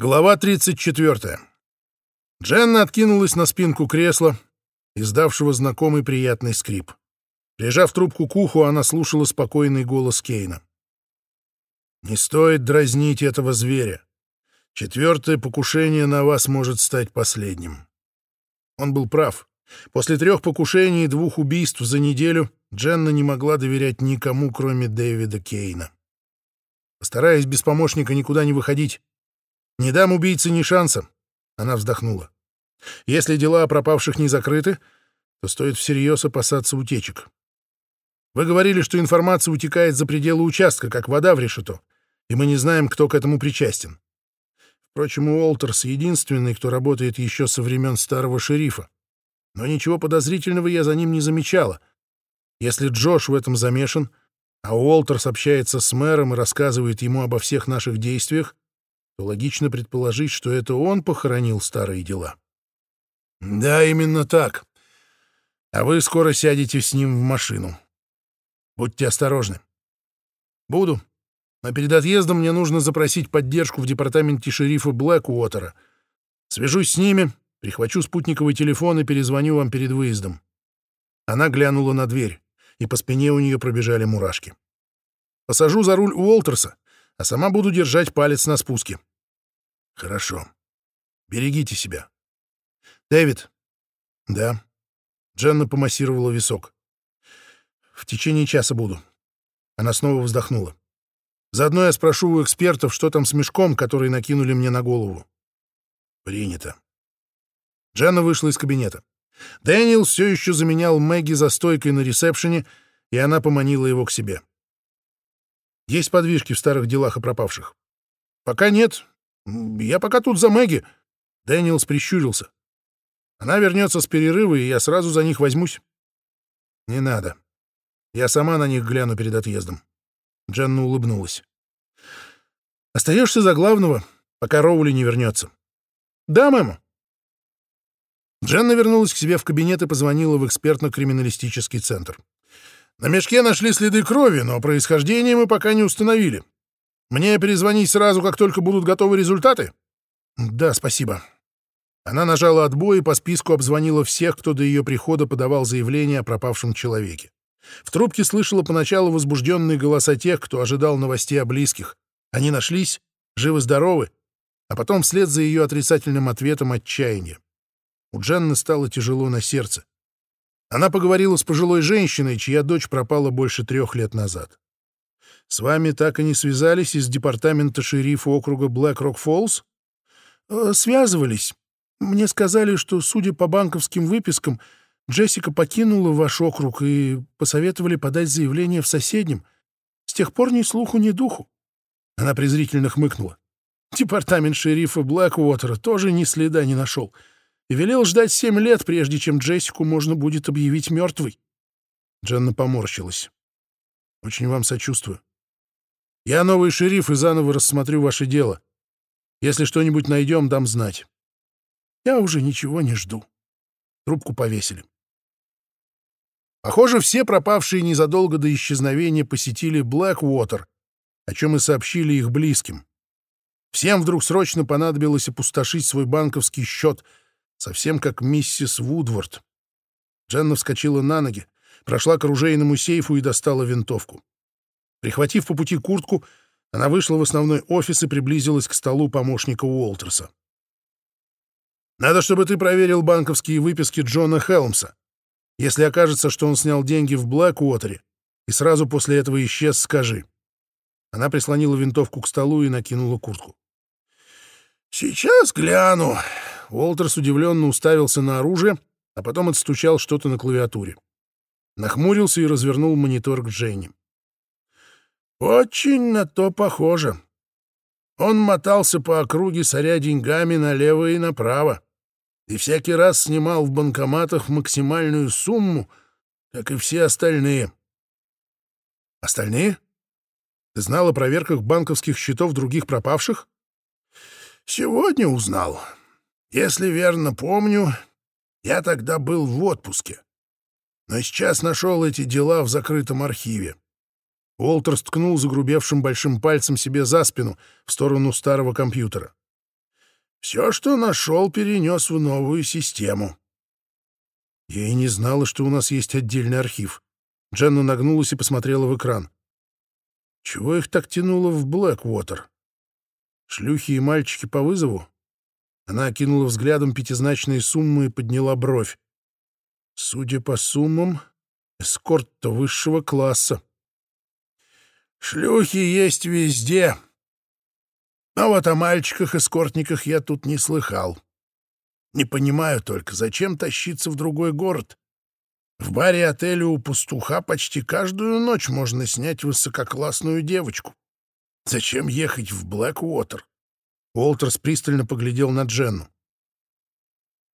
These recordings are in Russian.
Глава 34. Дженна откинулась на спинку кресла, издавшего знакомый приятный скрип. Прижав трубку к уху, она слушала спокойный голос Кейна. «Не стоит дразнить этого зверя. Четвертое покушение на вас может стать последним». Он был прав. После трех покушений и двух убийств за неделю Дженна не могла доверять никому, кроме Дэвида Кейна. Постараясь без помощника никуда не выходить, «Не дам убийце ни шанса», — она вздохнула. «Если дела о пропавших не закрыты, то стоит всерьез опасаться утечек. Вы говорили, что информация утекает за пределы участка, как вода в решето, и мы не знаем, кто к этому причастен. Впрочем, Уолтерс — единственный, кто работает еще со времен старого шерифа. Но ничего подозрительного я за ним не замечала. Если Джош в этом замешан, а Уолтерс общается с мэром и рассказывает ему обо всех наших действиях, логично предположить, что это он похоронил старые дела. Да, именно так. А вы скоро сядете с ним в машину. Будьте осторожны. Буду. А перед отъездом мне нужно запросить поддержку в департаменте шерифа Блэкуотера. Свяжусь с ними, прихвачу спутниковый телефон и перезвоню вам перед выездом. Она глянула на дверь, и по спине у нее пробежали мурашки. Посажу за руль Уолтерса, а сама буду держать палец на спуске. Хорошо. Берегите себя. Дэвид. Да. Дженна помассировала висок. В течение часа буду. Она снова вздохнула. Заодно я спрошу у экспертов, что там с мешком, который накинули мне на голову. Принято. Дженна вышла из кабинета. Дэниел все еще заменял Мэгги за стойкой на ресепшене, и она поманила его к себе. Есть подвижки в старых делах о пропавших? Пока нет. Я пока тут за Мэгги. Дэниелс прищурился. Она вернется с перерыва, и я сразу за них возьмусь. Не надо. Я сама на них гляну перед отъездом. Дженна улыбнулась. Остаешься за главного, пока Роули не вернется. Да, мэма. Дженна вернулась к себе в кабинет и позвонила в экспертно-криминалистический центр. На мешке нашли следы крови, но происхождение мы пока не установили. Мне перезвонить сразу, как только будут готовы результаты? Да, спасибо. Она нажала отбой и по списку обзвонила всех, кто до ее прихода подавал заявление о пропавшем человеке. В трубке слышала поначалу возбужденные голоса тех, кто ожидал новостей о близких. Они нашлись, живы-здоровы, а потом вслед за ее отрицательным ответом отчаяние. У Дженны стало тяжело на сердце. Она поговорила с пожилой женщиной, чья дочь пропала больше трех лет назад. «С вами так и не связались из департамента шерифа округа Блэк-Рок-Фоллс?» «Э, «Связывались. Мне сказали, что, судя по банковским выпискам, Джессика покинула ваш округ и посоветовали подать заявление в соседнем. С тех пор ни слуху, ни духу». Она презрительно хмыкнула. «Департамент шерифа Блэквотера тоже ни следа не нашел» и велел ждать семь лет, прежде чем Джессику можно будет объявить мертвой. Дженна поморщилась. «Очень вам сочувствую. Я новый шериф и заново рассмотрю ваше дело. Если что-нибудь найдем, дам знать. Я уже ничего не жду». Трубку повесили. Похоже, все пропавшие незадолго до исчезновения посетили Блэквотер, о чем и сообщили их близким. Всем вдруг срочно понадобилось опустошить свой банковский счет — совсем как миссис Вудворд. Дженна вскочила на ноги, прошла к оружейному сейфу и достала винтовку. Прихватив по пути куртку, она вышла в основной офис и приблизилась к столу помощника Уолтерса. «Надо, чтобы ты проверил банковские выписки Джона Хелмса. Если окажется, что он снял деньги в Блэкуотере, и сразу после этого исчез, скажи». Она прислонила винтовку к столу и накинула куртку. «Сейчас гляну», Уолтерс удивленно уставился на оружие, а потом отстучал что-то на клавиатуре. Нахмурился и развернул монитор к Дженни. «Очень на то похоже. Он мотался по округе, соря деньгами налево и направо, и всякий раз снимал в банкоматах максимальную сумму, как и все остальные». «Остальные? Ты знал о проверках банковских счетов других пропавших?» «Сегодня узнал. Если верно помню, я тогда был в отпуске. Но сейчас нашел эти дела в закрытом архиве. Уолтер сткнул загрубевшим большим пальцем себе за спину в сторону старого компьютера. Все, что нашел, перенес в новую систему. Я и не знала, что у нас есть отдельный архив. Дженна нагнулась и посмотрела в экран. Чего их так тянуло в Блэквотер? Шлюхи и мальчики по вызову? Она окинула взглядом пятизначные суммы и подняла бровь. Судя по суммам, эскорт-то высшего класса. Шлюхи есть везде. А вот о мальчиках-эскортниках я тут не слыхал. Не понимаю только, зачем тащиться в другой город? В баре отеля у пастуха почти каждую ночь можно снять высококлассную девочку. Зачем ехать в Блэквотер? Уолтерс пристально поглядел на Дженну.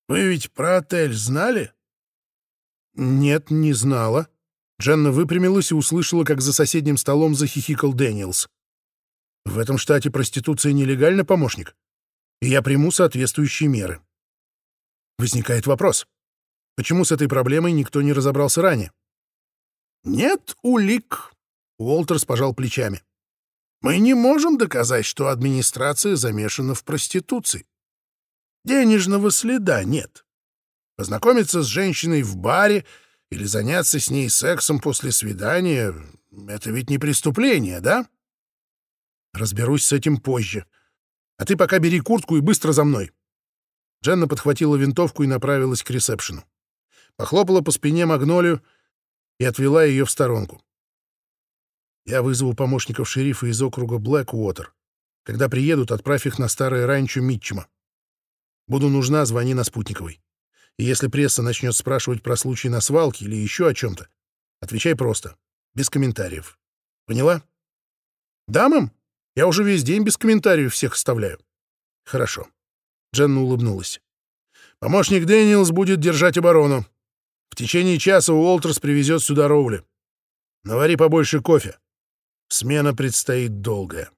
«Вы ведь про отель знали?» «Нет, не знала». Дженна выпрямилась и услышала, как за соседним столом захихикал Дэниелс. «В этом штате проституция нелегальна, помощник, и я приму соответствующие меры». Возникает вопрос. Почему с этой проблемой никто не разобрался ранее? «Нет улик», — Уолтерс пожал плечами. «Мы не можем доказать, что администрация замешана в проституции. Денежного следа нет. Познакомиться с женщиной в баре или заняться с ней сексом после свидания — это ведь не преступление, да?» «Разберусь с этим позже. А ты пока бери куртку и быстро за мной». Дженна подхватила винтовку и направилась к ресепшену похлопала по спине Магнолию и отвела ее в сторонку. Я вызову помощников шерифа из округа Блэквотер. Когда приедут, отправь их на старое ранчо Митчема. Буду нужна, звони на спутниковой. И если пресса начнет спрашивать про случай на свалке или еще о чем-то, отвечай просто, без комментариев. Поняла? Да, мэм. Я уже весь день без комментариев всех оставляю. Хорошо. Дженна улыбнулась. Помощник Дэниелс будет держать оборону. В течение часа Уолтерс привезет сюда Роули. Навари побольше кофе. Смена предстоит долгая.